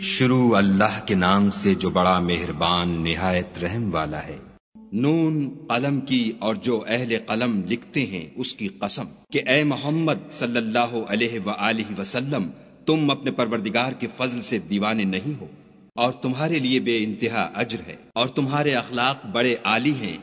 شروع اللہ کے نام سے جو بڑا مہربان نہایت رحم والا ہے۔ نون قلم کی اور جو اہل قلم لکھتے ہیں اس کی قسم کہ اے محمد صلی اللہ علیہ وآلہ وسلم، تم اپنے پروردگار کے فضل سے دیوانے نہیں ہو، اور تمہارے لیے بے انتہا اجر ہے، اور تمہارے اخلاق بڑے عالی ہیں۔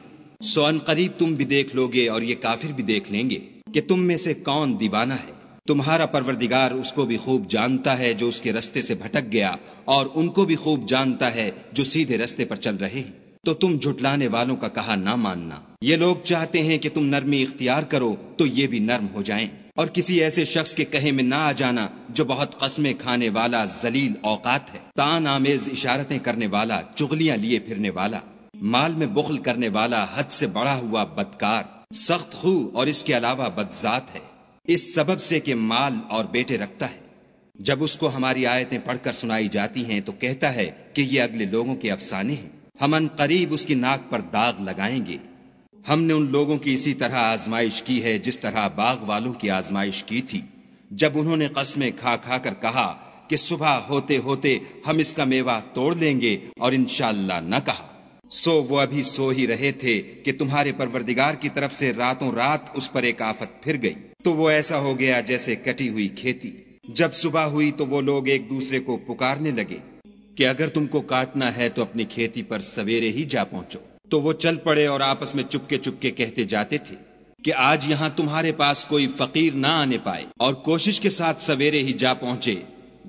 سو ان قریب تم بھی دیکھ لو گے اور یہ کافر بھی دیکھ لیں گے کہ تم میں سے کون دیوانہ ہے۔ تمہارا پروردگار اس کو بھی خوب جانتا ہے جو اس کے رستے سے بھٹک گیا اور ان کو بھی خوب جانتا ہے جو سیدھے رستے پر چل رہے ہیں۔ تو تم جھٹلانے والوں کا کہا نہ ماننا۔ یہ لوگ چاہتے ہیں کہ تم نرمی اختیار کرو تو یہ بھی نرم ہو جائیں۔ اور کسی ایسے شخص کے کہے میں نہ آ جانا جو بہت قسمیں کھانے والا ذلیل اوقات ہے۔ تان آمیز اشارتیں کرنے والا، چغلیاں لیے پھرنے والا، مال میں بخل کرنے والا، حد سے بڑا ہوا بدکار، سخت خو اور اس کے علاوہ بدذات ہے۔ اس سبب سے کہ مال اور بیٹے رکھتا ہے۔ جب اس کو ہماری آیتیں پڑھ کر سنائی جاتی ہیں تو کہتا ہے کہ یہ اگلے لوگوں کے افسانے ہیں۔ ہم ان قریب اس کی ناک پر داغ لگائیں گے۔ ہم نے ان لوگوں کی اسی طرح آزمائش کی ہے جس طرح باغ والوں کی آزمائش کی تھی۔ جب انہوں نے قسمیں کھا کھا کر کہا کہ صبح ہوتے ہوتے ہم اس کا میوہ توڑ لیں گے اور انشاءاللہ نہ کہا۔ سو وہ ابھی سو ہی رہے تھے کہ تمہارے پروردگار کی طرف سے راتوں رات اس پر ایک آفت پھر گئی۔ تو وہ ایسا ہو گیا جیسے کٹی ہوئی کھیتی۔ جب صبح ہوئی تو وہ لوگ ایک دوسرے کو پکارنے لگے کہ اگر تم کو کاٹنا ہے تو اپنی کھیتی پر سویرے ہی جا پہنچو۔ تو وہ چل پڑے اور آپس میں چپکے چپکے کہتے جاتے تھے کہ آج یہاں تمہارے پاس کوئی فقیر نہ آنے پائے اور کوشش کے ساتھ سویرے ہی جا پہنچے۔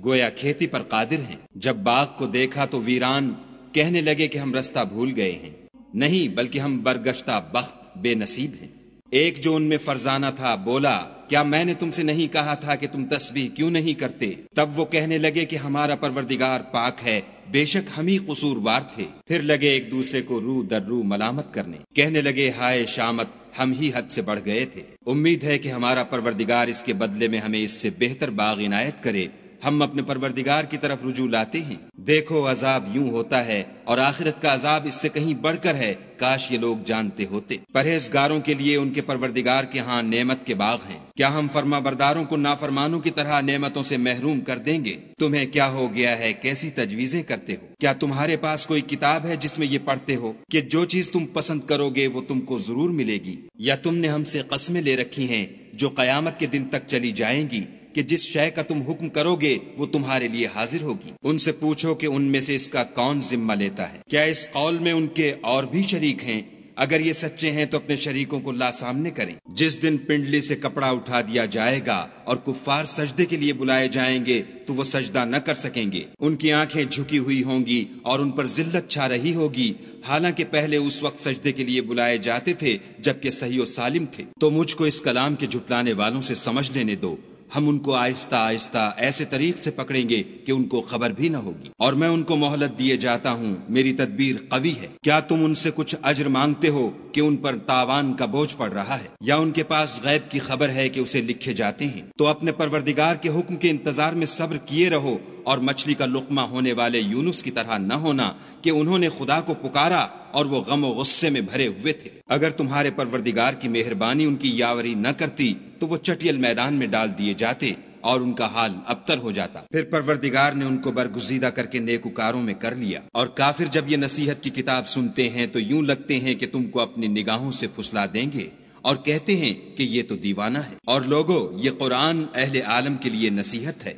گویا کھیتی پر قادر ہیں۔ جب باغ کو دیکھا تو ویران کہنے لگے کہ ہم رستہ بھول گئے ہیں۔ نہیں، بلکہ ہم برگشتہ بخت بے نصیب ہیں۔ ایک جو ان میں فرزانہ تھا، بولا، کیا میں نے تم سے نہیں کہا تھا کہ تم تسبیح کیوں نہیں کرتے؟ تب وہ کہنے لگے کہ ہمارا پروردگار پاک ہے، بے شک ہم ہی قصوروار تھے۔ پھر لگے ایک دوسرے کو رو در رو ملامت کرنے۔ کہنے لگے، ہائے شامت، ہم ہی حد سے بڑھ گئے تھے۔ امید ہے کہ ہمارا پروردگار اس کے بدلے میں ہمیں اس سے بہتر باغ عنایت کرے۔ ہم اپنے پروردگار کی طرف رجوع لاتے ہیں۔ دیکھو عذاب یوں ہوتا ہے اور آخرت کا عذاب اس سے کہیں بڑھ کر ہے۔ کاش یہ لوگ جانتے ہوتے۔ پرہیزگاروں کے لیے ان کے پروردگار کے ہاں نعمت کے باغ ہیں۔ کیا ہم فرما برداروں کو نافرمانوں کی طرح نعمتوں سے محروم کر دیں گے؟ تمہیں کیا ہو گیا ہے؟ کیسی تجویزیں کرتے ہو؟ کیا تمہارے پاس کوئی کتاب ہے جس میں یہ پڑھتے ہو کہ جو چیز تم پسند کرو گے وہ تم کو ضرور ملے گی؟ یا تم نے ہم سے قسمیں لے رکھی ہیں جو قیامت کے دن تک چلی جائیں گی؟ کہ جس شے کا تم حکم کرو گے وہ تمہارے لیے حاضر ہوگی۔ ان سے پوچھو کہ ان میں سے اس کا کون ذمہ لیتا ہے۔ کیا اس قول میں ان کے اور بھی شریک ہیں؟ اگر یہ سچے ہیں تو اپنے شریکوں کو لا سامنے کریں۔ جس دن پنڈلی سے کپڑا اٹھا دیا جائے گا اور کفار سجدے کے لیے بلائے جائیں گے تو وہ سجدہ نہ کر سکیں گے۔ ان کی آنکھیں جھکی ہوئی ہوں گی اور ان پر ذلت چھا رہی ہوگی۔ حالانکہ پہلے اس وقت سجدے کے لیے بلائے جاتے تھے جبکہ صحیح و سالم تھے۔ تو مجھ کو اس کلام کے جھٹلانے والوں سے سمجھ لینے دو۔ ہم ان کو آہستہ آہستہ ایسے طریق سے پکڑیں گے کہ ان کو خبر بھی نہ ہوگی۔ اور میں ان کو مہلت دیے جاتا ہوں۔ میری تدبیر قوی ہے۔ کیا تم ان سے کچھ اجر مانگتے ہو کہ ان پر تاوان کا بوجھ پڑ رہا ہے؟ یا ان کے پاس غیب کی خبر ہے کہ اسے لکھے جاتے ہیں؟ تو اپنے پروردگار کے حکم کے انتظار میں صبر کیے رہو اور مچھلی کا لقمہ ہونے والے یونس کی طرح نہ ہونا کہ انہوں نے خدا کو پکارا اور وہ غم و غصے میں بھرے ہوئے تھے۔ اگر تمہارے پروردگار کی مہربانی ان کی یاوری نہ کرتی تو وہ چٹیل میدان میں ڈال دیے جاتے اور ان کا حال ابتر ہو جاتا۔ پھر پروردگار نے ان کو برگزیدہ کر کے نیکوکاروں میں کر لیا۔ اور کافر جب یہ نصیحت کی کتاب سنتے ہیں تو یوں لگتے ہیں کہ تم کو اپنی نگاہوں سے پھسلا دیں گے اور کہتے ہیں کہ یہ تو دیوانہ ہے۔ اور لوگوں یہ قرآن اہل عالم کے لیے نصیحت ہے۔